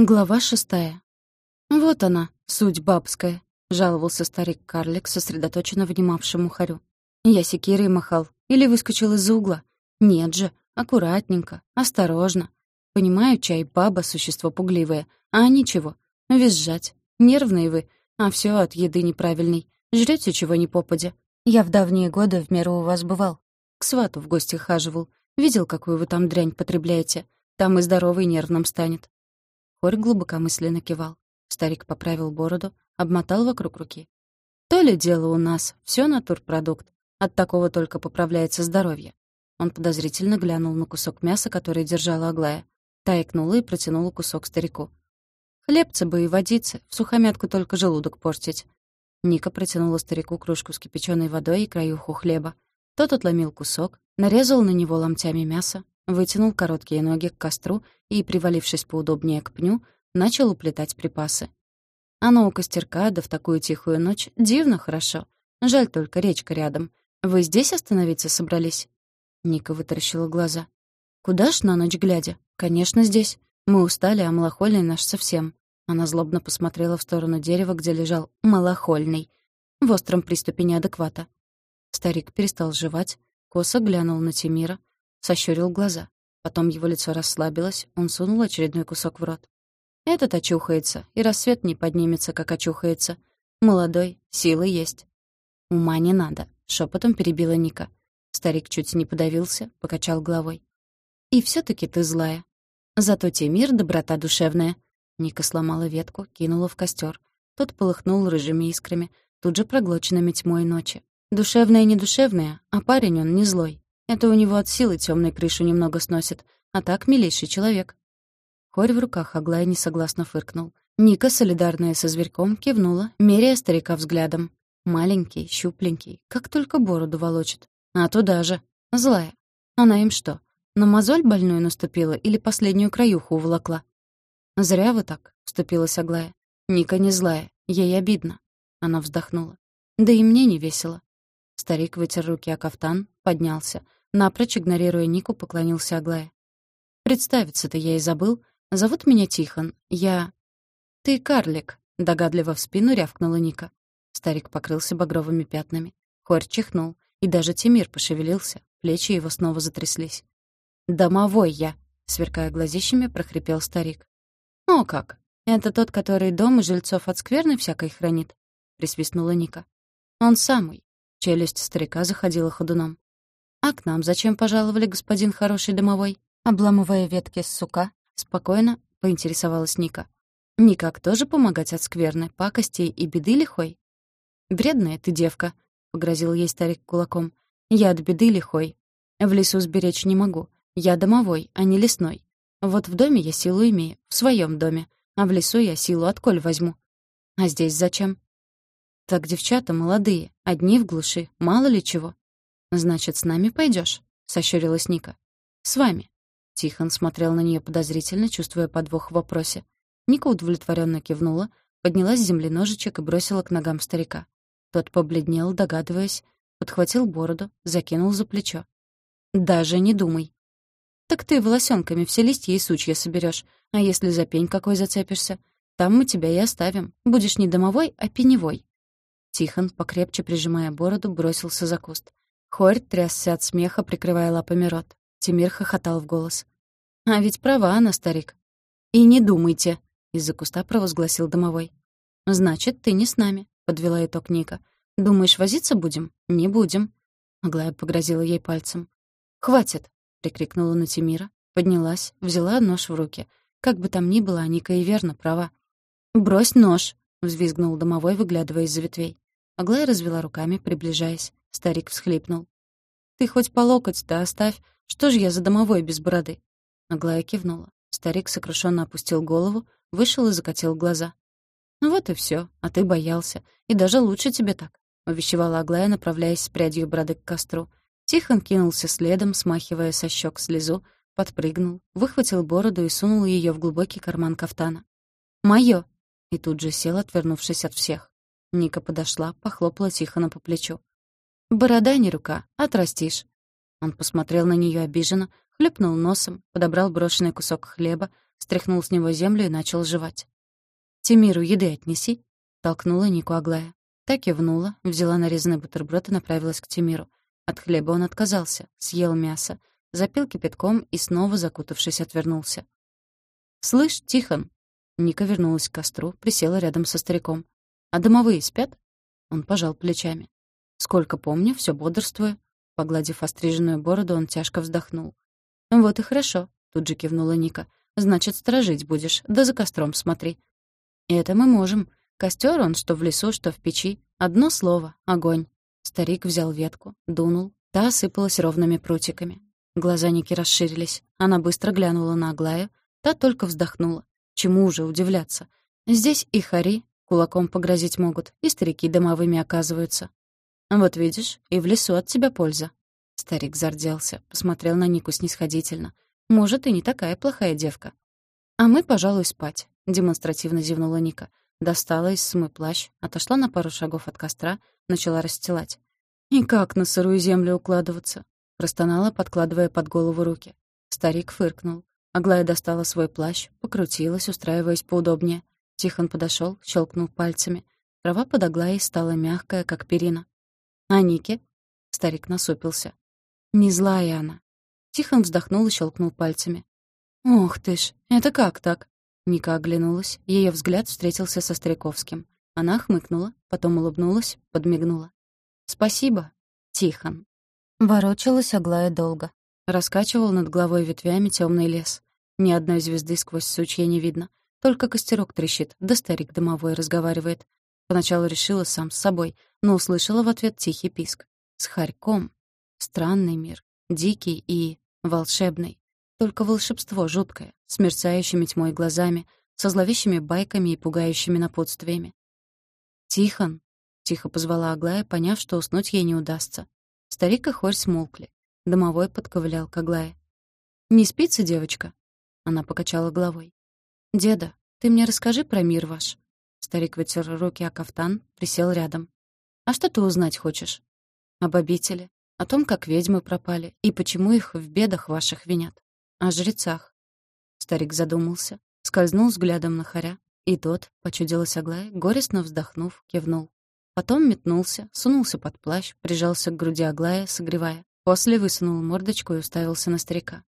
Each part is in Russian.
Глава шестая. «Вот она, суть бабская», — жаловался старик-карлик, сосредоточенно внимавший мухарю. «Я секирой махал или выскочил из-за угла. Нет же, аккуратненько, осторожно. Понимаю, чай баба — существо пугливое, а ничего, визжать. Нервные вы, а все от еды неправильной. Жрете чего ни попадя. Я в давние годы в меру у вас бывал. К свату в гости хаживал. Видел, какую вы там дрянь потребляете. Там и здоровый нервным станет. Хорь глубокомысленно кивал. Старик поправил бороду, обмотал вокруг руки. «То ли дело у нас, все натурпродукт. От такого только поправляется здоровье». Он подозрительно глянул на кусок мяса, который держала Аглая. Та икнула и протянула кусок старику. «Хлебца бы и водицы, в сухомятку только желудок портить». Ника протянула старику кружку с кипяченой водой и краюху хлеба. Тот отломил кусок, нарезал на него ломтями мяса, вытянул короткие ноги к костру и, привалившись поудобнее к пню, начал уплетать припасы. Оно у костерка, да в такую тихую ночь, дивно хорошо. Жаль только речка рядом. Вы здесь остановиться собрались?» Ника вытаращила глаза. «Куда ж на ночь глядя? Конечно, здесь. Мы устали, а малохольный наш совсем». Она злобно посмотрела в сторону дерева, где лежал малохольный, в остром приступе неадеквата. Старик перестал жевать, косо глянул на Тимира, сощурил глаза. Потом его лицо расслабилось, он сунул очередной кусок в рот. Этот очухается, и рассвет не поднимется, как очухается. Молодой, силы есть. Ума не надо, шепотом перебила Ника. Старик чуть не подавился, покачал головой. И все таки ты злая. Зато Тимир — доброта душевная. Ника сломала ветку, кинула в костер. Тот полыхнул рыжими искрами, тут же проглоченными тьмой ночи. Душевная не душевная, а парень он не злой. Это у него от силы темной крышу немного сносит, а так милейший человек. Хорь в руках Аглая несогласно фыркнул. Ника, солидарная со зверьком, кивнула, меряя старика взглядом. Маленький, щупленький, как только бороду волочит. А туда же. Злая. Она им что, на мозоль больную наступила или последнюю краюху уволокла? «Зря вы так», — вступилась Аглая. «Ника не злая, ей обидно». Она вздохнула. «Да и мне не весело». Старик вытер руки о кафтан, поднялся — Напрочь, игнорируя Нику, поклонился Аглая. «Представиться-то я и забыл. Зовут меня Тихон. Я...» «Ты карлик», — догадливо в спину рявкнула Ника. Старик покрылся багровыми пятнами. Хорь чихнул, и даже Тимир пошевелился, плечи его снова затряслись. «Домовой я», — сверкая глазищами, прохрипел старик. «О как! Это тот, который дом и жильцов от скверны всякой хранит?» — присвистнула Ника. «Он самый». Челюсть старика заходила ходуном. «А к нам зачем пожаловали, господин хороший домовой?» Обламывая ветки с сука, спокойно поинтересовалась Ника. «Никак тоже помогать от скверны, пакостей и беды лихой?» «Вредная ты девка», — погрозил ей старик кулаком. «Я от беды лихой. В лесу сберечь не могу. Я домовой, а не лесной. Вот в доме я силу имею, в своем доме, а в лесу я силу от коль возьму. А здесь зачем?» «Так девчата молодые, одни в глуши, мало ли чего. «Значит, с нами пойдешь? сощурилась Ника. «С вами». Тихон смотрел на нее подозрительно, чувствуя подвох в вопросе. Ника удовлетворенно кивнула, подняла с земли ножичек и бросила к ногам старика. Тот побледнел, догадываясь, подхватил бороду, закинул за плечо. «Даже не думай». «Так ты волосенками все листья и сучья соберешь, а если за пень какой зацепишься? Там мы тебя и оставим. Будешь не домовой, а пеневой». Тихон, покрепче прижимая бороду, бросился за куст. Хорь трясся от смеха, прикрывая лапами рот. Тимир хохотал в голос. «А ведь права она, старик». «И не думайте», — из-за куста провозгласил домовой. «Значит, ты не с нами», — подвела итог Ника. «Думаешь, возиться будем? Не будем». Аглая погрозила ей пальцем. «Хватит!» — прикрикнула на Тимира, поднялась, взяла нож в руки. Как бы там ни было, Ника и верно права. «Брось нож!» — взвизгнул домовой, выглядывая из-за ветвей. Аглая развела руками, приближаясь. Старик всхлипнул. «Ты хоть по локоть-то оставь. Что ж я за домовой без бороды?» Аглая кивнула. Старик сокрушенно опустил голову, вышел и закатил глаза. «Ну вот и все, а ты боялся. И даже лучше тебе так», — увещевала Аглая, направляясь с прядью бороды к костру. Тихон кинулся следом, смахивая со щек слезу, подпрыгнул, выхватил бороду и сунул ее в глубокий карман кафтана. «Моё!» И тут же сел, отвернувшись от всех. Ника подошла, похлопала Тихона по плечу. «Борода не рука, отрастишь». Он посмотрел на нее обиженно, хлюпнул носом, подобрал брошенный кусок хлеба, стряхнул с него землю и начал жевать. «Тимиру еды отнеси», — толкнула Нику Аглая. Так кивнула, взяла нарезанный бутерброд и направилась к Тимиру. От хлеба он отказался, съел мясо, запил кипятком и снова, закутавшись, отвернулся. «Слышь, Тихон!» Ника вернулась к костру, присела рядом со стариком. «А домовые спят?» Он пожал плечами. «Сколько помню, все бодрствую». Погладив остриженную бороду, он тяжко вздохнул. «Вот и хорошо», — тут же кивнула Ника. «Значит, сторожить будешь, да за костром смотри». «Это мы можем. Костер он, что в лесу, что в печи. Одно слово — огонь». Старик взял ветку, дунул, та осыпалась ровными прутиками. Глаза Ники расширились. Она быстро глянула на Аглаю, та только вздохнула. Чему уже удивляться? Здесь и хари кулаком погрозить могут, и старики домовыми оказываются. Вот видишь, и в лесу от тебя польза. Старик зарделся, посмотрел на Нику снисходительно. Может, и не такая плохая девка. А мы, пожалуй, спать, демонстративно зевнула Ника. Достала из смы плащ, отошла на пару шагов от костра, начала расстилать. «И как на сырую землю укладываться?» Простонала, подкладывая под голову руки. Старик фыркнул. Аглая достала свой плащ, покрутилась, устраиваясь поудобнее. Тихон подошел, щелкнул пальцами. Трава под Аглаей стала мягкая, как перина. «А Нике?» Старик насупился. «Не злая она». Тихон вздохнул и щелкнул пальцами. «Ох ты ж, это как так?» Ника оглянулась, ее взгляд встретился со Стариковским. Она хмыкнула, потом улыбнулась, подмигнула. «Спасибо, Тихон». Ворочалась Аглая долго. Раскачивал над головой ветвями темный лес. Ни одной звезды сквозь сучья не видно. Только костерок трещит, да старик домовой разговаривает. Поначалу решила сам с собой, но услышала в ответ тихий писк. С хорьком. Странный мир. Дикий и волшебный. Только волшебство жуткое, с мерцающими тьмой глазами, со зловещими байками и пугающими напутствиями. «Тихон!» — тихо позвала Аглая, поняв, что уснуть ей не удастся. Старик и хорь смолкли. Домовой подковылял к Аглае. «Не спится, девочка?» Она покачала головой. «Деда, ты мне расскажи про мир ваш». Старик вытер руки о кафтан, присел рядом. «А что ты узнать хочешь?» «Об обители, о том, как ведьмы пропали и почему их в бедах ваших винят. О жрецах». Старик задумался, скользнул взглядом на хоря, и тот, почудилась Аглая, горестно вздохнув, кивнул. Потом метнулся, сунулся под плащ, прижался к груди Аглая, согревая. После высунул мордочку и уставился на старика.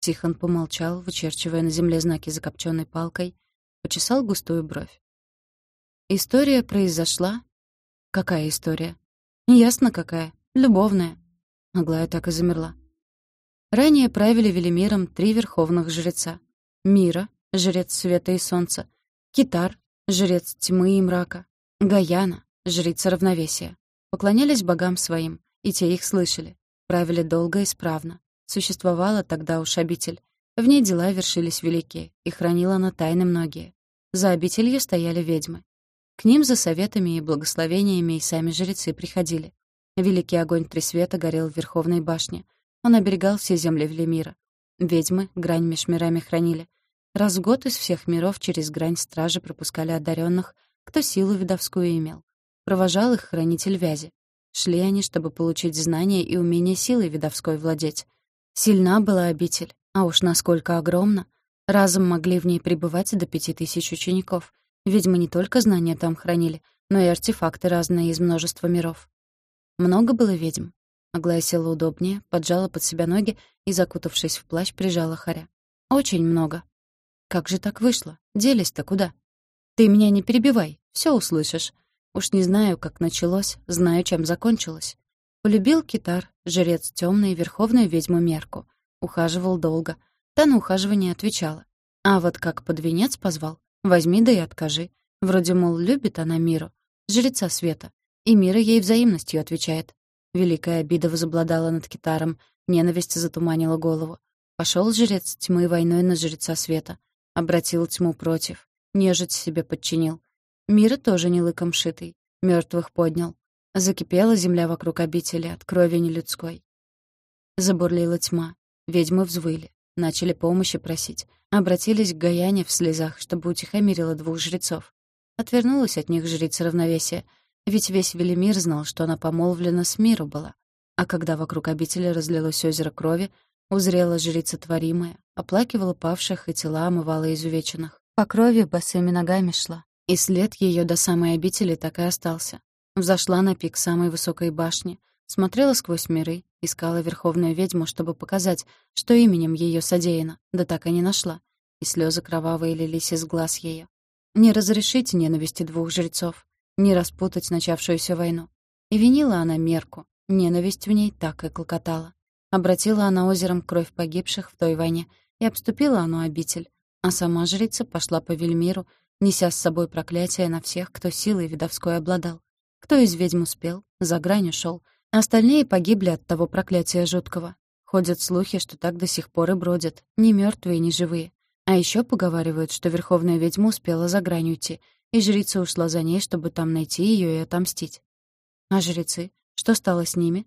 Тихон помолчал, вычерчивая на земле знаки закопченной палкой, почесал густую бровь. История произошла... Какая история? Ясно какая. Любовная. Аглая так и замерла. Ранее правили Велимиром три верховных жреца. Мира, жрец света и солнца, Китар, жрец тьмы и мрака, Гаяна, жрица равновесия. Поклонялись богам своим, и те их слышали. Правили долго и справно. Существовала тогда уж обитель. В ней дела вершились великие, и хранила она тайны многие. За обителью стояли ведьмы. К ним за советами и благословениями и сами жрецы приходили. Великий огонь Тресвета горел в Верховной башне. Он оберегал все земли Велимира. Ведьмы грань меж мирами хранили. Раз в год из всех миров через грань стражи пропускали одаренных, кто силу видовскую имел. Провожал их хранитель вязи. Шли они, чтобы получить знания и умение силой видовской владеть. Сильна была обитель, а уж насколько огромна. Разом могли в ней пребывать до пяти тысяч учеников. Ведьмы не только знания там хранили, но и артефакты разные из множества миров. Много было ведьм. Аглая села удобнее, поджала под себя ноги и, закутавшись в плащ, прижала Харя. «Очень много». «Как же так вышло? Делись-то куда?» «Ты меня не перебивай, все услышишь. Уж не знаю, как началось, знаю, чем закончилось. Полюбил китар, жрец темный, верховную ведьму Мерку. Ухаживал долго. Та на ухаживание отвечала. А вот как под венец позвал, возьми да и откажи. Вроде, мол, любит она миру, жреца света. И мира ей взаимностью отвечает. Великая обида возобладала над китаром, ненависть затуманила голову. Пошел жрец тьмы войной на жреца света. Обратил тьму против. Нежить себе подчинил. Мира тоже не лыком шитый. Мертвых поднял. Закипела земля вокруг обители от крови нелюдской. Забурлила тьма. Ведьмы взвыли. Начали помощи просить. Обратились к Гаяне в слезах, чтобы утихомирила двух жрецов. Отвернулась от них жрица равновесия. Ведь весь Велимир знал, что она помолвлена с миру была. А когда вокруг обители разлилось озеро крови, Узрела жрица творимая, оплакивала павших и тела омывала изувеченных. По крови босыми ногами шла, и след ее до самой обители так и остался. Взошла на пик самой высокой башни, смотрела сквозь миры, искала верховную ведьму, чтобы показать, что именем ее содеяно, да так и не нашла. И слезы кровавые лились из глаз ее. Не разрешить ненависти двух жрецов, не распутать начавшуюся войну. И винила она мерку, ненависть в ней так и клокотала. Обратила она озером кровь погибших в той войне, и обступила оно обитель. А сама жрица пошла по Вельмиру, неся с собой проклятие на всех, кто силой видовской обладал. Кто из ведьм успел, за грань ушел, остальные погибли от того проклятия жуткого. Ходят слухи, что так до сих пор и бродят, ни мертвые, ни живые. А еще поговаривают, что верховная ведьма успела за грань уйти, и жрица ушла за ней, чтобы там найти ее и отомстить. А жрецы? Что стало с ними?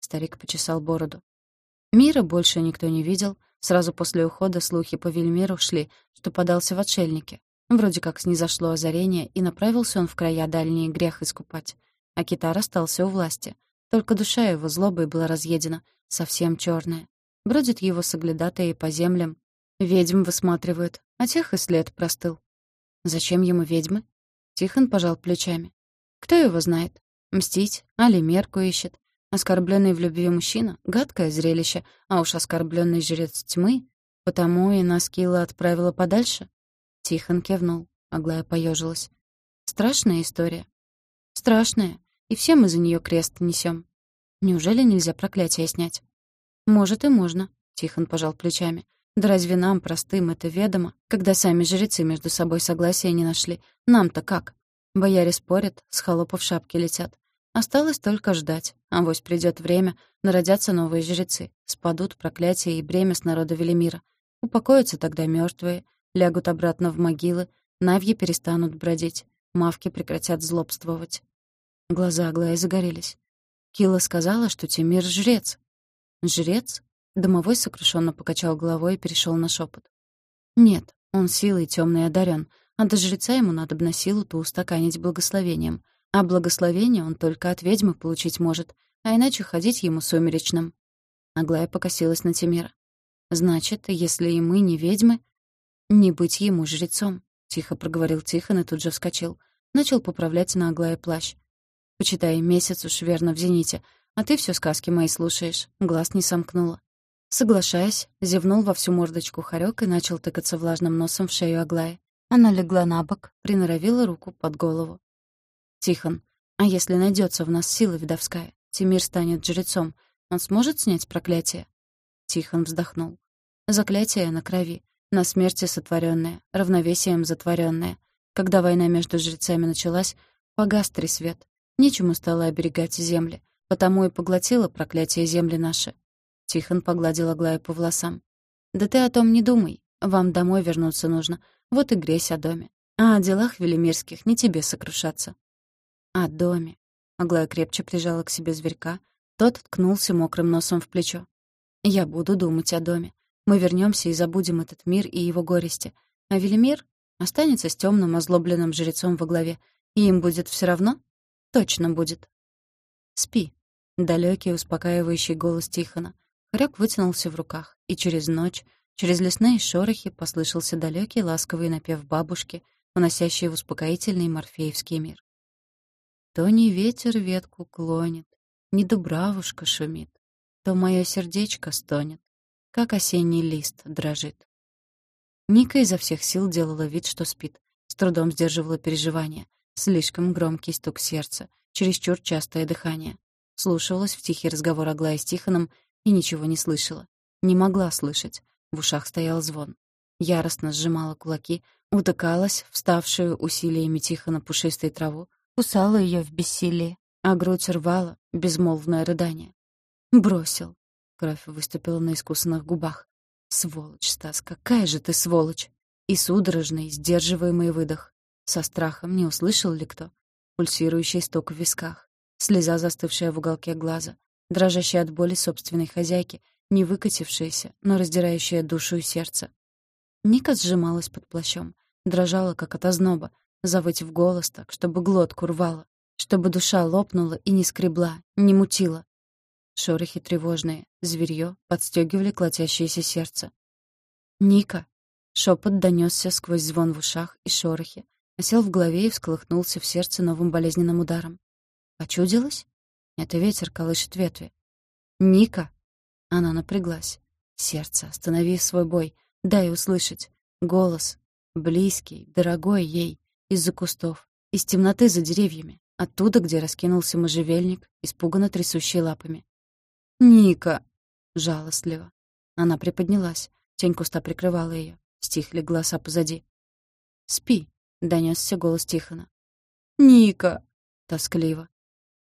Старик почесал бороду. Мира больше никто не видел. Сразу после ухода слухи по Вельмиру шли, что подался в отшельники. Вроде как снизошло озарение, и направился он в края дальние грех искупать. А китар остался у власти. Только душа его злобой была разъедена, совсем черная. Бродят его соглядатые по землям. Ведьм высматривают, а тех и след простыл. Зачем ему ведьмы? Тихон пожал плечами. Кто его знает? Мстить, али мерку ищет. Оскорбленный в любви мужчина — гадкое зрелище, а уж оскорбленный жрец тьмы, потому и Наскила отправила подальше. Тихон кивнул, Аглая поежилась. Страшная история. Страшная, и все мы за нее крест несем. Неужели нельзя проклятие снять? Может и можно, Тихон пожал плечами. Да разве нам, простым, это ведомо, когда сами жрецы между собой согласия не нашли? Нам-то как? Бояре спорят, с холопов шапки летят. Осталось только ждать. А вось придёт время, народятся новые жрецы, спадут проклятия и бремя с народа Велимира. Упокоятся тогда мёртвые, лягут обратно в могилы, навьи перестанут бродить, мавки прекратят злобствовать. Глаза Аглаи загорелись. Кила сказала, что Тимир — жрец. «Жрец?» Домовой сокрушенно покачал головой и перешёл на шёпот. «Нет, он силой тёмной одарен, а до жреца ему надо бы на силу ту устаканить благословением. А благословение он только от ведьмы получить может, а иначе ходить ему сумеречным. Аглая покосилась на Тимира. «Значит, если и мы не ведьмы, не быть ему жрецом», — тихо проговорил Тихон и тут же вскочил. Начал поправлять на Аглае плащ. «Почитай, месяц уж верно в зените, а ты все сказки мои слушаешь». Глаз не сомкнула. Соглашаясь, зевнул во всю мордочку хорек и начал тыкаться влажным носом в шею Аглаи. Она легла на бок, приноровила руку под голову. Тихон, а если найдется в нас сила видовская, Тимир станет жрецом, он сможет снять проклятие? Тихон вздохнул. Заклятие на крови, на смерти сотворенное, равновесием затворенное. Когда война между жрецами началась, погас три свет. Нечему стало оберегать земли, потому и поглотило проклятие земли наши. Тихон погладил Аглаю по волосам. «Да ты о том не думай. Вам домой вернуться нужно. Вот и грязь о доме. А о делах велимирских не тебе сокрушаться. О доме. Аглая крепче прижала к себе зверька. Тот ткнулся мокрым носом в плечо. «Я буду думать о доме. Мы вернемся и забудем этот мир и его горести. А Велимир останется с темным озлобленным жрецом во главе. И им будет все равно? Точно будет. Спи. Далекий успокаивающий голос Тихона. Хорёк вытянулся в руках, и через ночь, через лесные шорохи послышался далекий ласковый напев бабушки, уносящий в успокоительный морфеевский мир. То не ветер ветку клонит, не дубравушка шумит, То мое сердечко стонет, как осенний лист дрожит. Ника изо всех сил делала вид, что спит, с трудом сдерживала переживания, слишком громкий стук сердца, чересчур частое дыхание. Слушалась в тихий разговор Аглая с Тихоном и ничего не слышала. Не могла слышать. В ушах стоял звон. Яростно сжимала кулаки, утыкалась вставшую усилиями Тихона пушистой траву, кусала ее в бессилии, а грудь рвала безмолвное рыдание. Бросил. Кровь выступила на искусанных губах. Сволочь, Стас, какая же ты сволочь! И судорожный, сдерживаемый выдох. Со страхом не услышал ли кто? Пульсирующий стук в висках. Слеза, застывшая в уголке глаза. Дрожащая от боли собственной хозяйки, не выкатившаяся, но раздирающая душу и сердце. Ника сжималась под плащом, дрожала, как от озноба, завыть в голос так, чтобы глотку рвало, чтобы душа лопнула и не скребла, не мутила. Шорохи тревожные, зверьё подстёгивали колотящееся сердце. «Ника!» Шепот донесся сквозь звон в ушах и шорохи, осел в голове и всколыхнулся в сердце новым болезненным ударом. «Почудилось?» Это ветер колышет ветви. «Ника!» Она напряглась. «Сердце, останови свой бой, дай услышать. Голос, близкий, дорогой ей, из-за кустов, из темноты за деревьями, оттуда, где раскинулся можжевельник, испуганно трясущий лапами. «Ника!» — жалостливо. Она приподнялась, тень куста прикрывала ее, стихли голоса позади. «Спи!» — донесся голос Тихона. «Ника!» — тоскливо.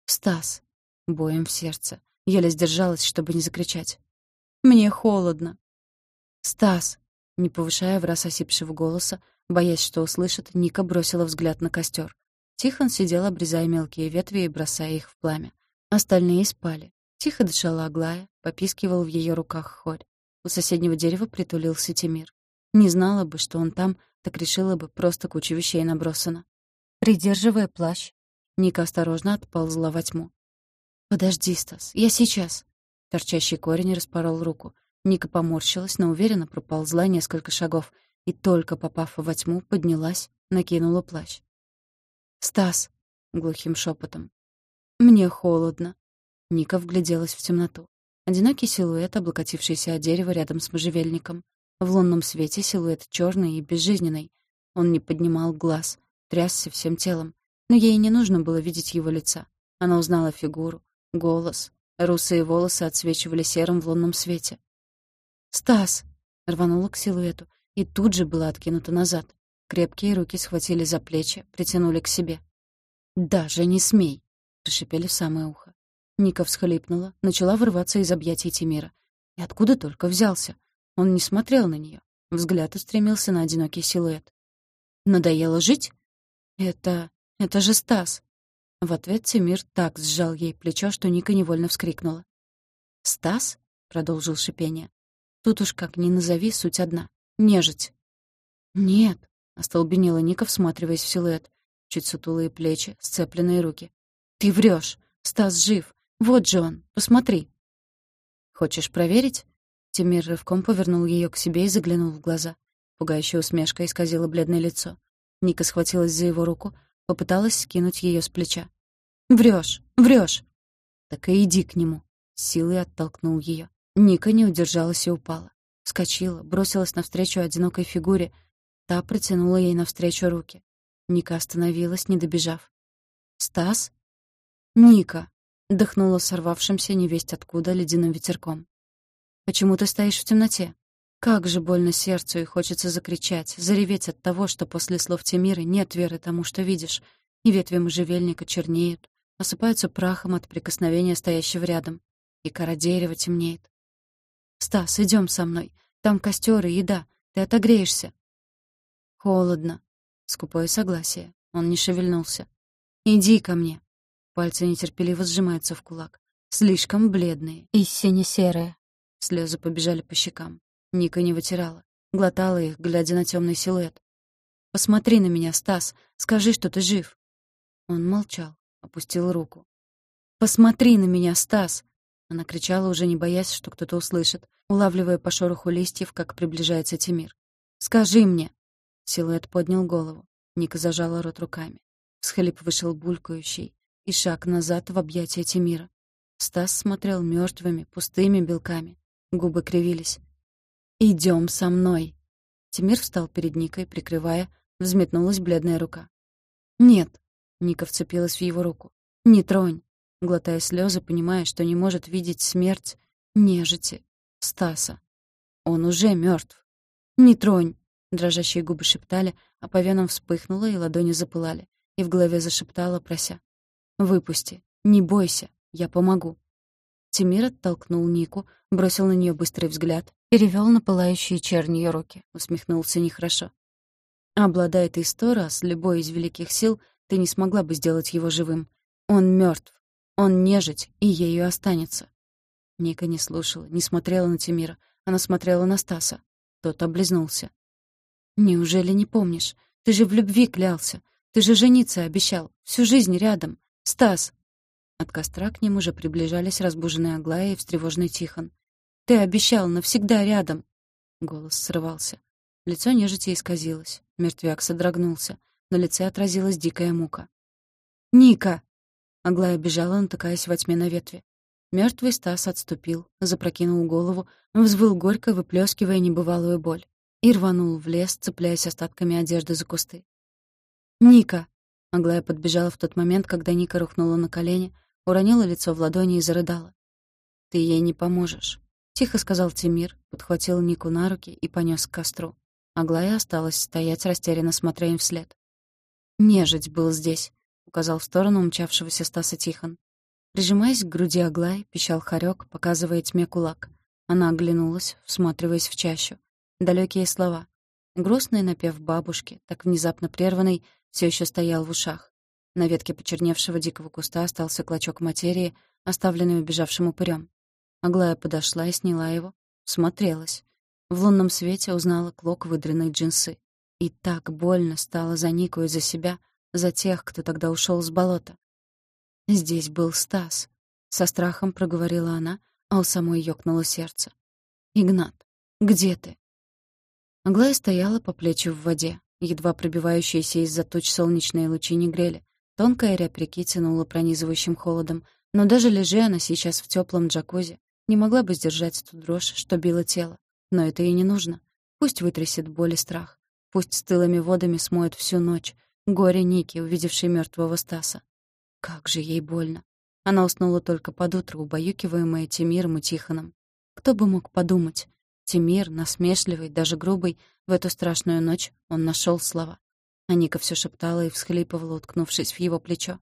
«Стас!» — боем в сердце. Еле сдержалась, чтобы не закричать. «Мне холодно!» «Стас!» — не повышая в раз осипшего голоса, боясь, что услышит, Ника бросила взгляд на костер. Тихон сидел, обрезая мелкие ветви и бросая их в пламя. Остальные спали. Тихо дышала Аглая, попискивал в ее руках хорь. У соседнего дерева притулился Тимир. Не знала бы, что он там, так решила бы, просто куча вещей набросана. Придерживая плащ, Ника осторожно отползла во тьму. «Подожди, Стас, я сейчас». Торчащий корень распорол руку. Ника поморщилась, но уверенно проползла несколько шагов и, только попав во тьму, поднялась, накинула плащ. «Стас!» — глухим шепотом. «Мне холодно». Ника вгляделась в темноту. Одинокий силуэт, облокотившийся о дерево рядом с можжевельником. В лунном свете силуэт черный и безжизненный. Он не поднимал глаз, трясся всем телом. Но ей не нужно было видеть его лица. Она узнала фигуру, голос. Русые волосы отсвечивали серым в лунном свете. «Стас!» — рванула к силуэту и тут же была откинута назад. Крепкие руки схватили за плечи, притянули к себе. «Даже не смей!» — прошипели в самое ухо. Ника всхлипнула, начала вырываться из объятий Тимира. И откуда только взялся? Он не смотрел на нее. Взгляд устремился на одинокий силуэт. «Надоело жить?» «Это... это же Стас!» В ответ Тимир так сжал ей плечо, что Ника невольно вскрикнула. «Стас?» — продолжил шипение. «Тут уж как ни назови, суть одна. Нежить». «Нет», — остолбенела Ника, всматриваясь в силуэт. Чуть сутулые плечи, сцепленные руки. «Ты врешь! Стас жив! Вот же он, посмотри. Хочешь проверить? Тимир рывком повернул ее к себе и заглянул в глаза. Пугающая усмешка исказила бледное лицо. Ника схватилась за его руку, попыталась скинуть ее с плеча. Врешь, врешь. Так и иди к нему. силой оттолкнул ее. Ника не удержалась и упала. Вскочила, бросилась навстречу одинокой фигуре. Та протянула ей навстречу руки. Ника остановилась, не добежав. «Стас?» «Ника!» Дыхнула сорвавшимся невесть откуда ледяным ветерком. «Почему ты стоишь в темноте? Как же больно сердцу и хочется закричать, зареветь от того, что после слов Тимиры нет веры тому, что видишь, и ветви можжевельника чернеют, осыпаются прахом от прикосновения стоящего рядом, и кора дерева темнеет. «Стас, идем со мной. Там костер и еда. Ты отогреешься». «Холодно». Скупое согласие. Он не шевельнулся. «Иди ко мне». Пальцы нетерпеливо сжимаются в кулак. Слишком бледные и сине-серые. Слезы побежали по щекам. Ника не вытирала. Глотала их, глядя на темный силуэт. «Посмотри на меня, Стас. Скажи, что ты жив». Он молчал, опустил руку. «Посмотри на меня, Стас!» Она кричала, уже не боясь, что кто-то услышит, улавливая по шороху листьев, как приближается Тимир. «Скажи мне!» Силуэт поднял голову. Ника зажала рот руками. Схлип вышел булькающий и шаг назад в объятия Тимира. Стас смотрел мертвыми, пустыми белками. Губы кривились. «Идем со мной!» Тимир встал перед Никой, прикрывая, взметнулась бледная рука. «Нет!» — Ника вцепилась в его руку. «Не тронь!» Глотая слезы, понимая, что не может видеть смерть нежити, Стаса. Он уже мертв. «Не тронь!» Дрожащие губы шептали, а по венам вспыхнуло, и ладони запылали. И в голове зашептала, прося. «Выпусти. Не бойся. Я помогу». Тимир оттолкнул Нику, бросил на нее быстрый взгляд, перевел на пылающие черни руки, усмехнулся нехорошо. «Обладая ты сто раз любой из великих сил, ты не смогла бы сделать его живым. Он мертв, Он нежить, и ею останется». Ника не слушала, не смотрела на Тимира. Она смотрела на Стаса. Тот облизнулся. «Неужели не помнишь? Ты же в любви клялся. Ты же жениться обещал. Всю жизнь рядом. «Стас!» От костра к ним уже приближались разбуженные Аглая и встревоженный Тихон. «Ты обещал навсегда рядом!» Голос срывался. Лицо нежити исказилось. Мертвяк содрогнулся. На лице отразилась дикая мука. «Ника!» Аглая бежала, натыкаясь во тьме на ветви. Мертвый Стас отступил, запрокинул голову, взвыл горько, выплескивая небывалую боль. И рванул в лес, цепляясь остатками одежды за кусты. «Ника!» Аглая подбежала в тот момент, когда Ника рухнула на колени, уронила лицо в ладони и зарыдала. «Ты ей не поможешь», — тихо сказал Тимир, подхватил Нику на руки и понёс к костру. Аглая осталась стоять, растерянно смотря им вслед. «Нежить был здесь», — указал в сторону умчавшегося Стаса Тихон. Прижимаясь к груди Аглая, пищал хорек, показывая тьме кулак. Она оглянулась, всматриваясь в чащу. Далекие слова. Грустный напев бабушки, так внезапно прерванный, все еще стоял в ушах. На ветке почерневшего дикого куста остался клочок материи, оставленный убежавшим упырем. Аглая подошла и сняла его, смотрелась. В лунном свете узнала клок выдренной джинсы. И так больно стало за Нику и за себя, за тех, кто тогда ушел с болота. Здесь был Стас. Со страхом проговорила она, а у самой ёкнуло сердце. «Игнат, где ты?» Аглая стояла по плечи в воде. Едва пробивающиеся из-за туч солнечные лучи не грели. Тонкая рябь реки тянула пронизывающим холодом, но даже лежи она сейчас в теплом джакузи, не могла бы сдержать ту дрожь, что било тело. Но это ей не нужно. Пусть вытрясет боль и страх. Пусть стылыми водами смоет всю ночь. Горе Ники, увидевшей мертвого Стаса. Как же ей больно. Она уснула только под утро, убаюкиваемая Тимиром и Тихоном. Кто бы мог подумать? Тимир, насмешливый, даже грубый, в эту страшную ночь он нашел слова. А Ника все шептала и всхлипывала, уткнувшись в его плечо.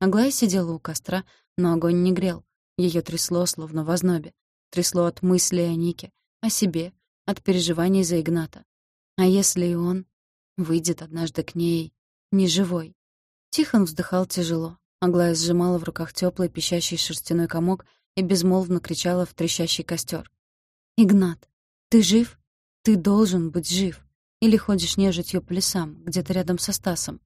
Аглая сидела у костра, но огонь не грел. Ее трясло, словно в ознобе. Трясло от мысли о Нике, о себе, от переживаний за Игната. А если и он выйдет однажды к ней неживой? Тихон вздыхал тяжело. Аглая сжимала в руках теплый пищащий шерстяной комок и безмолвно кричала в трещащий костер. «Игнат, ты жив? Ты должен быть жив. Или ходишь нежитью по лесам, где-то рядом со Стасом?»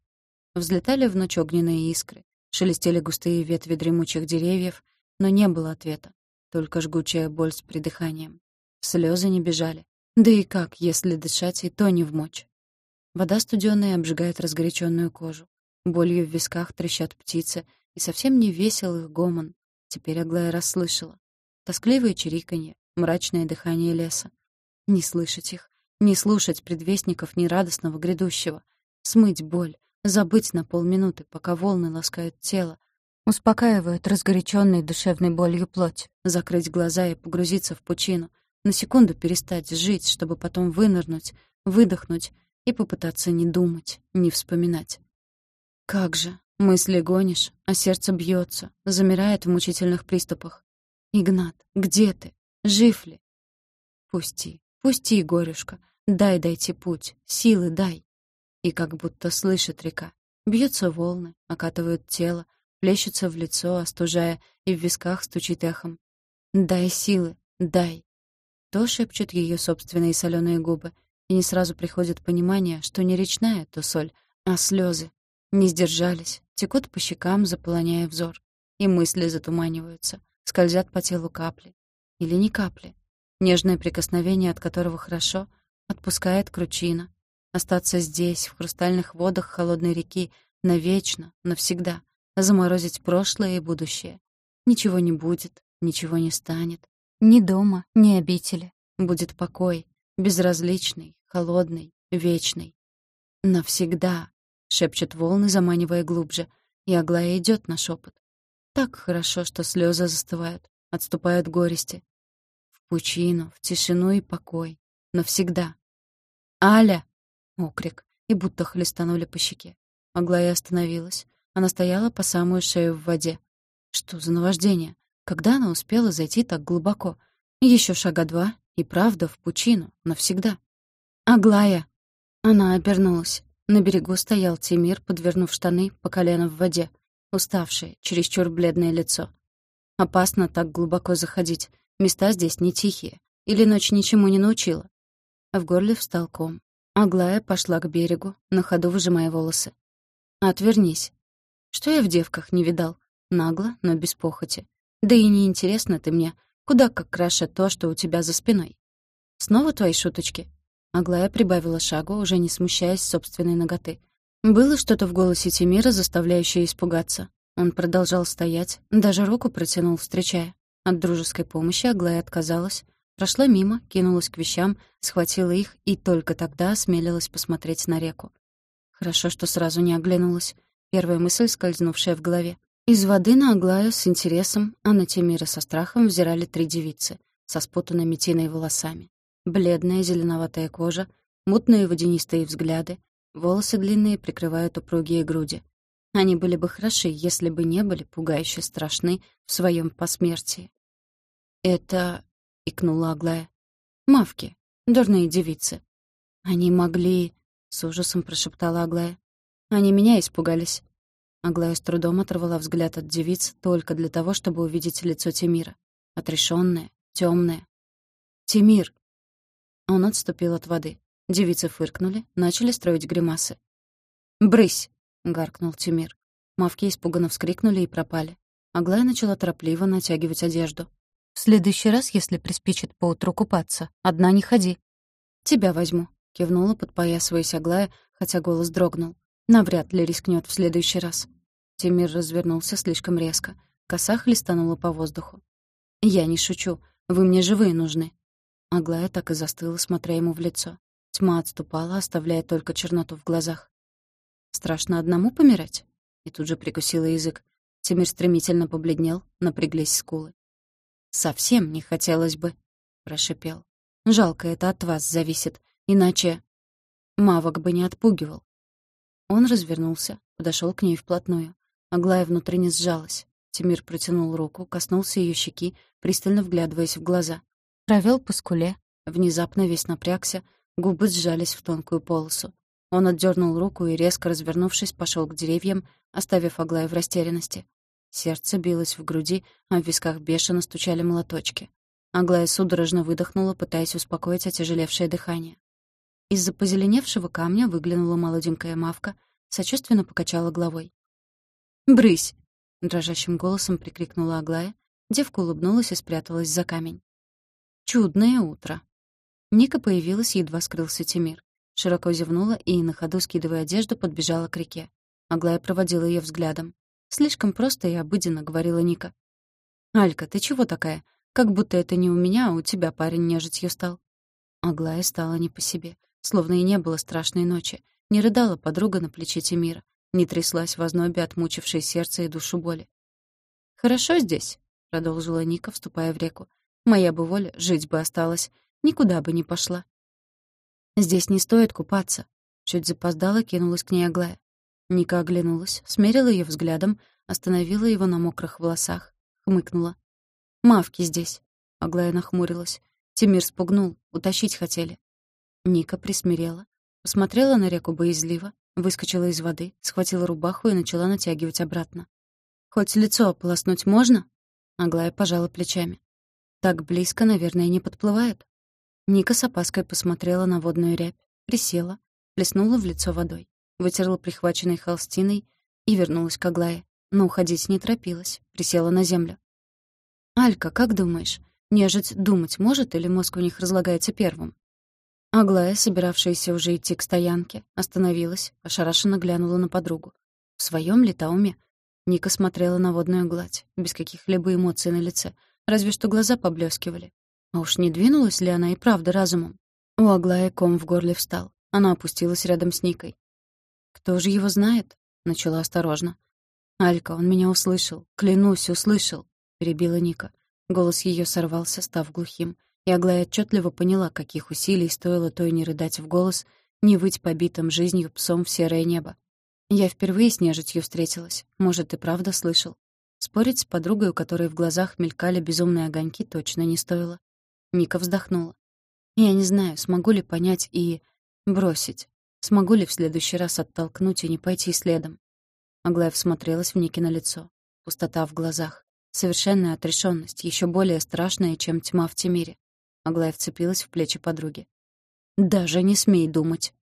Взлетали в ночь огненные искры, шелестели густые ветви дремучих деревьев, но не было ответа, только жгучая боль с придыханием. Слезы не бежали. Да и как, если дышать, и то не в мочь. Вода студённая обжигает разгоряченную кожу. Болью в висках трещат птицы, и совсем не весел их гомон. Теперь Аглая расслышала. Тоскливое чириканье, мрачное дыхание леса. Не слышать их, не слушать предвестников нерадостного грядущего. Смыть боль, забыть на полминуты, пока волны ласкают тело, успокаивают разгоряченной душевной болью плоть, закрыть глаза и погрузиться в пучину, на секунду перестать жить, чтобы потом вынырнуть, выдохнуть и попытаться не думать, не вспоминать. Как же, мысли гонишь, а сердце бьется, замирает в мучительных приступах. Игнат, где ты? Жив ли? Пусти, пусти, горюшка, дай дойти путь, силы дай. И как будто слышит река. Бьются волны, окатывают тело, плещутся в лицо, остужая, и в висках стучит эхом. «Дай силы, дай!» То шепчут ее собственные соленые губы, и не сразу приходит понимание, что не речная то соль, а слезы, не сдержались, текут по щекам, заполоняя взор. И мысли затуманиваются, скользят по телу капли. Или не капли. Нежное прикосновение, от которого хорошо, отпускает кручина. Остаться здесь, в хрустальных водах холодной реки, навечно, навсегда. Заморозить прошлое и будущее. Ничего не будет, ничего не станет. Ни дома, ни обители. Будет покой, безразличный, холодный, вечный. Навсегда. — шепчут волны, заманивая глубже, и Аглая идет на шепот. Так хорошо, что слезы застывают, отступают горести. Пучину, в тишину и покой. Навсегда. «Аля!» — окрик, и будто хлестанули по щеке. Аглая остановилась. Она стояла по самую шею в воде. Что за наваждение? Когда она успела зайти так глубоко? Еще шага два, и правда в пучину, навсегда. «Аглая!» Она обернулась. На берегу стоял Тимир, подвернув штаны по колено в воде. Уставшее, чересчур бледное лицо. Опасно так глубоко заходить. Места здесь не тихие. Или ночь ничему не научила. В горле встал ком. Аглая пошла к берегу, на ходу выжимая волосы. «Отвернись. Что я в девках не видал? Нагло, но без похоти. Да и не интересно ты мне, куда как краше то, что у тебя за спиной. Снова твои шуточки? Аглая прибавила шагу, уже не смущаясь собственной ноготы. Было что-то в голосе Тимира, заставляющее испугаться. Он продолжал стоять, даже руку протянул, встречая. От дружеской помощи Аглая отказалась, прошла мимо, кинулась к вещам, схватила их и только тогда осмелилась посмотреть на реку. Хорошо, что сразу не оглянулась. Первая мысль, скользнувшая в голове. Из воды на Аглаю с интересом, а на Тимира со страхом взирали три девицы со спутанными тиной волосами. Бледная зеленоватая кожа, мутные водянистые взгляды, волосы длинные прикрывают упругие груди. Они были бы хороши, если бы не были пугающе страшны в своем посмертии. «Это...» — икнула Аглая. «Мавки, дурные девицы. Они могли...» — с ужасом прошептала Аглая. «Они меня испугались. Аглая с трудом оторвала взгляд от девиц только для того, чтобы увидеть лицо Тимира. Отрешённое, тёмное. «Тимир!» Он отступил от воды. Девицы фыркнули, начали строить гримасы. «Брысь!» — гаркнул Тимир. Мавки испуганно вскрикнули и пропали. Аглая начала торопливо натягивать одежду. «В следующий раз, если приспичит поутру купаться, одна не ходи». «Тебя возьму», — кивнула, подпоясываясь Аглая, хотя голос дрогнул. «Навряд ли рискнёт в следующий раз». Тимир развернулся слишком резко. Коса хлестанула по воздуху. «Я не шучу. Вы мне живые нужны». Аглая так и застыла, смотря ему в лицо. Тьма отступала, оставляя только черноту в глазах. «Страшно одному помирать?» И тут же прикусила язык. Тимир стремительно побледнел, напряглись скулы. «Совсем не хотелось бы», — прошипел. «Жалко, это от вас зависит. Иначе...» Мавок бы не отпугивал. Он развернулся, подошел к ней вплотную. Аглая внутренне сжалась. Тимир протянул руку, коснулся ее щеки, пристально вглядываясь в глаза. Провел по скуле, внезапно весь напрягся, губы сжались в тонкую полосу. Он отдернул руку и, резко развернувшись, пошел к деревьям, оставив Аглаю в растерянности. Сердце билось в груди, а в висках бешено стучали молоточки. Аглая судорожно выдохнула, пытаясь успокоить отяжелевшее дыхание. Из-за позеленевшего камня выглянула молоденькая мавка, сочувственно покачала головой. «Брысь!» — дрожащим голосом прикрикнула Аглая. Девка улыбнулась и спряталась за камень. «Чудное утро!» Ника появилась, едва скрылся Тимир. Широко зевнула и, на ходу скидывая одежду, подбежала к реке. Аглая проводила ее взглядом. «Слишком просто и обыденно», — говорила Ника. «Алька, ты чего такая? Как будто это не у меня, а у тебя парень нежитью стал». Аглая стала не по себе, словно и не было страшной ночи. Не рыдала подруга на плече Тимира не тряслась в ознобе от мучившей сердце и душу боли. «Хорошо здесь», — продолжила Ника, вступая в реку. «Моя бы воля, жить бы осталась, никуда бы не пошла». «Здесь не стоит купаться», — чуть запоздала кинулась к ней Аглая. Ника оглянулась, смерила ее взглядом, остановила его на мокрых волосах, хмыкнула. «Мавки здесь», — Аглая нахмурилась. Тимир спугнул, утащить хотели. Ника присмирела, посмотрела на реку боязливо, Выскочила из воды, схватила рубаху и начала натягивать обратно. «Хоть лицо ополоснуть можно?» Аглая пожала плечами. «Так близко, наверное, не подплывает». Ника с опаской посмотрела на водную рябь, присела, плеснула в лицо водой, вытерла прихваченной холстиной и вернулась к Аглае. Но уходить не торопилась, присела на землю. «Алька, как думаешь, нежить думать может или мозг у них разлагается первым?» Аглая, собиравшаяся уже идти к стоянке, остановилась, ошарашенно глянула на подругу. В своем ли уме? Ника смотрела на водную гладь, без каких-либо эмоций на лице, разве что глаза поблескивали. А уж не двинулась ли она и правда разумом? У Аглая ком в горле встал. Она опустилась рядом с Никой. «Кто же его знает?» — начала осторожно. «Алька, он меня услышал. Клянусь, услышал!» — перебила Ника. Голос ее сорвался, став глухим. И Аглая отчетливо поняла, каких усилий стоило той не рыдать в голос, не выть побитым жизнью псом в серое небо. Я впервые с нежитью встретилась. Может, и правда слышал. Спорить с подругой, у которой в глазах мелькали безумные огоньки, точно не стоило. Ника вздохнула. Я не знаю, смогу ли понять и... бросить. Смогу ли в следующий раз оттолкнуть и не пойти следом. Аглая всмотрелась в Никино лицо. Пустота в глазах. Совершенная отрешенность, еще более страшная, чем тьма в Тимире. Аглая вцепилась в плечи подруги. «Даже не смей думать».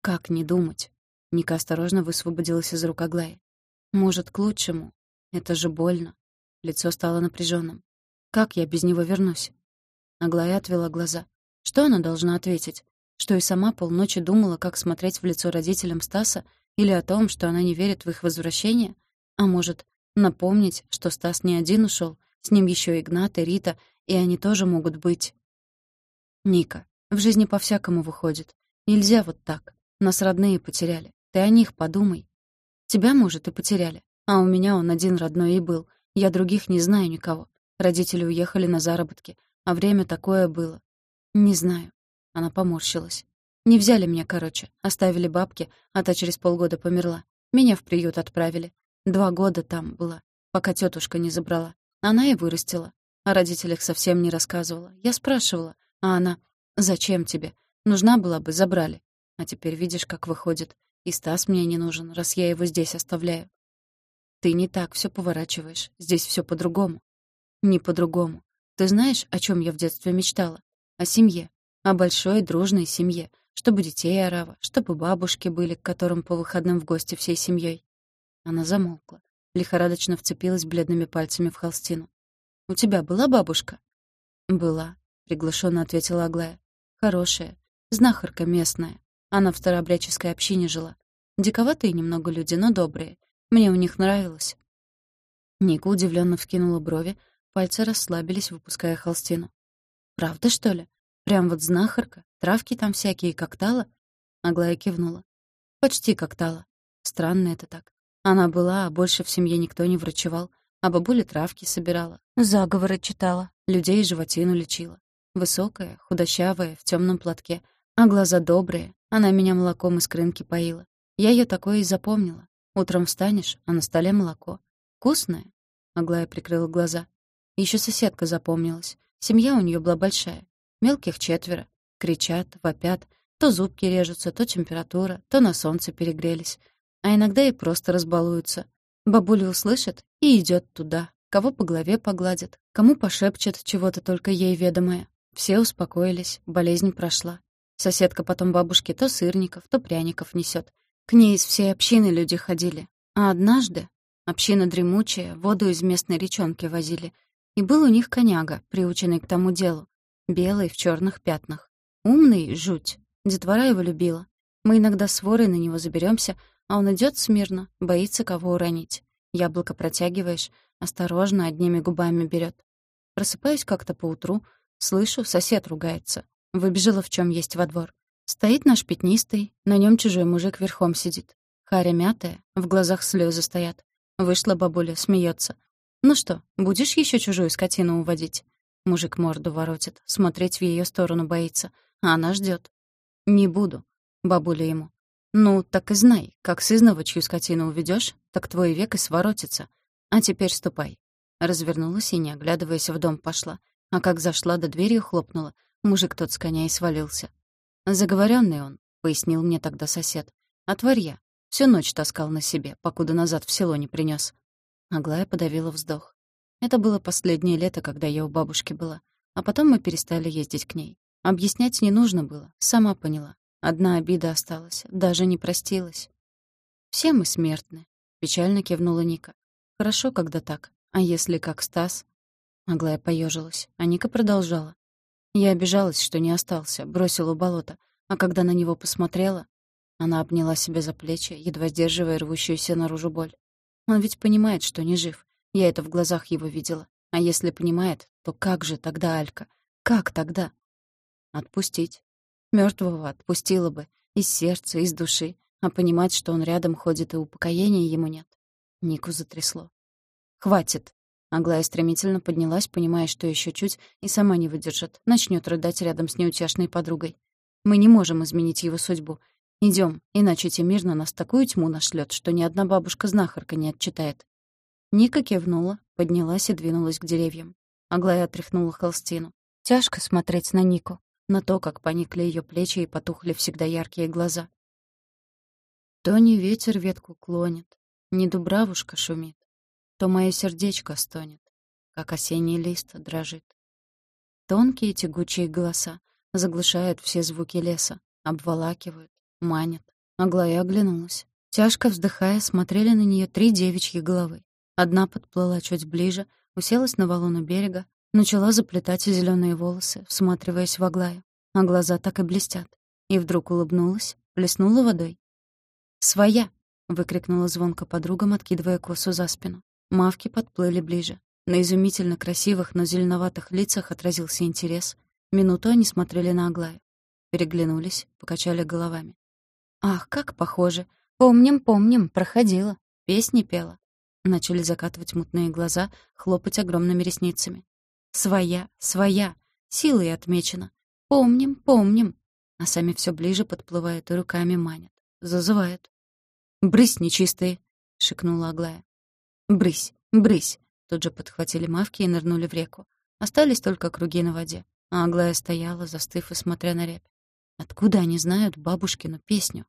«Как не думать?» Ника осторожно высвободилась из рук Аглаи. «Может, к лучшему. Это же больно. Лицо стало напряженным. Как я без него вернусь? Аглая отвела глаза. Что она должна ответить? Что и сама полночи думала, как смотреть в лицо родителям Стаса, или о том, что она не верит в их возвращение? А может, напомнить, что Стас не один ушел, с ним еще Игнат и Рита, и они тоже могут быть... Ника, в жизни по-всякому выходит. Нельзя вот так. Нас родные потеряли. Ты о них подумай. Тебя, может, и потеряли. А у меня он один родной и был. Я других не знаю никого. Родители уехали на заработки. А время такое было. Не знаю. Она поморщилась. Не взяли меня, короче. Оставили бабки, а та через полгода померла. Меня в приют отправили. Два года там была, пока тетушка не забрала. Она и вырастила. О родителях совсем не рассказывала. Я спрашивала, а она «Зачем тебе? Нужна была бы, забрали. А теперь видишь, как выходит. И Стас мне не нужен, раз я его здесь оставляю. Ты не так все поворачиваешь. Здесь все по-другому. Не по-другому. Ты знаешь, о чем я в детстве мечтала? О семье. О большой дружной семье. Чтобы детей орава, чтобы бабушки были, к которым по выходным в гости всей семьей. Она замолкла. Лихорадочно вцепилась бледными пальцами в холстину. «У тебя была бабушка?» «Была», — приглушенно ответила Аглая. «Хорошая. Знахарка местная. Она в старообрядческой общине жила. Диковатые немного люди, но добрые. Мне у них нравилось». Ника удивленно вскинула брови, пальцы расслабились, выпуская холстину. «Правда, что ли? Прям вот знахарка? Травки там всякие, как тала?» Аглая кивнула. «Почти как тала. Странно это так. Она была, а больше в семье никто не врачевал, а бабуля травки собирала, заговоры читала, людей животину лечила. Высокая, худощавая, в темном платке, а глаза добрые. Она меня молоком из крынки поила. Я ее такое и запомнила. Утром встанешь, а на столе молоко. Вкусное? Аглая прикрыла глаза. Еще соседка запомнилась. Семья у нее была большая. Мелких четверо. Кричат, вопят. То зубки режутся, то температура, то на солнце перегрелись. А иногда и просто разбалуются. Бабуля услышит и идет туда. Кого по голове погладит, кому пошепчет чего-то только ей ведомое. Все успокоились, болезнь прошла. Соседка потом бабушке то сырников, то пряников несет. К ней из всей общины люди ходили. А однажды община дремучая, воду из местной речонки возили. И был у них коняга, приученный к тому делу. Белый, в черных пятнах. Умный — жуть. Детвора его любила. Мы иногда с ворой на него заберемся, а он идет смирно, боится кого уронить. Яблоко протягиваешь, осторожно, одними губами берет. Просыпаюсь как-то поутру, Слышу, сосед ругается. Выбежала в чем есть во двор. Стоит наш пятнистый, на нем чужой мужик верхом сидит. Харя мятая, в глазах слезы стоят. Вышла бабуля, смеется. «Ну что, будешь еще чужую скотину уводить?» Мужик морду воротит, смотреть в ее сторону боится, а она ждет. «Не буду», — бабуля ему. «Ну, так и знай, как сызнова чью скотину уведешь, так твой век и своротится. А теперь ступай». Развернулась и, не оглядываясь, в дом пошла. А как зашла до двери хлопнула, мужик тот с коня и свалился. «Заговоренный он», — пояснил мне тогда сосед. «А тварья. Всю ночь таскал на себе, покуда назад в село не принес. Аглая подавила вздох. Это было последнее лето, когда я у бабушки была. А потом мы перестали ездить к ней. Объяснять не нужно было, сама поняла. Одна обида осталась, даже не простилась. «Все мы смертны», — печально кивнула Ника. «Хорошо, когда так. А если как Стас?» Аглая поежилась, а Ника продолжала. Я обижалась, что не остался, бросила у болота, а когда на него посмотрела, она обняла себя за плечи, едва сдерживая рвущуюся наружу боль. Он ведь понимает, что не жив. Я это в глазах его видела. А если понимает, то как же тогда Алька? Как тогда? Отпустить. Мертвого отпустила бы. Из сердца, из души. А понимать, что он рядом ходит, и упокоения ему нет. Нику затрясло. «Хватит!» Аглая стремительно поднялась, понимая, что еще чуть и сама не выдержит, начнет рыдать рядом с неутешной подругой. «Мы не можем изменить его судьбу. Идем, иначе Тимир на нас такую тьму нашлет, что ни одна бабушка-знахарка не отчитает». Ника кивнула, поднялась и двинулась к деревьям. Аглая отряхнула холстину. Тяжко смотреть на Нику, на то, как поникли ее плечи и потухли всегда яркие глаза. То не ветер ветку клонит, не дубравушка шумит, то мое сердечко стонет, как осенний лист дрожит. Тонкие тягучие голоса заглушают все звуки леса, обволакивают, манят. Аглая оглянулась. Тяжко вздыхая, смотрели на нее три девичьи головы. Одна подплыла чуть ближе, уселась на валун у берега, начала заплетать зеленые волосы, всматриваясь в Аглаю. А глаза так и блестят. И вдруг улыбнулась, плеснула водой. «Своя!» — выкрикнула звонко подругам, откидывая косу за спину. Мавки подплыли ближе. На изумительно красивых, но зеленоватых лицах отразился интерес. Минуту они смотрели на Аглаю. Переглянулись, покачали головами. «Ах, как похоже! Помним, помним, проходила. Песни пела». Начали закатывать мутные глаза, хлопать огромными ресницами. «Своя, своя! Силой отмечена! Помним, помним!» А сами все ближе подплывают и руками манят. Зазывают. «Брысь, нечистые!» — шикнула Аглая. «Брысь, брысь!» Тут же подхватили мавки и нырнули в реку. Остались только круги на воде. А Аглая стояла, застыв и смотря на рябь. Откуда они знают бабушкину песню?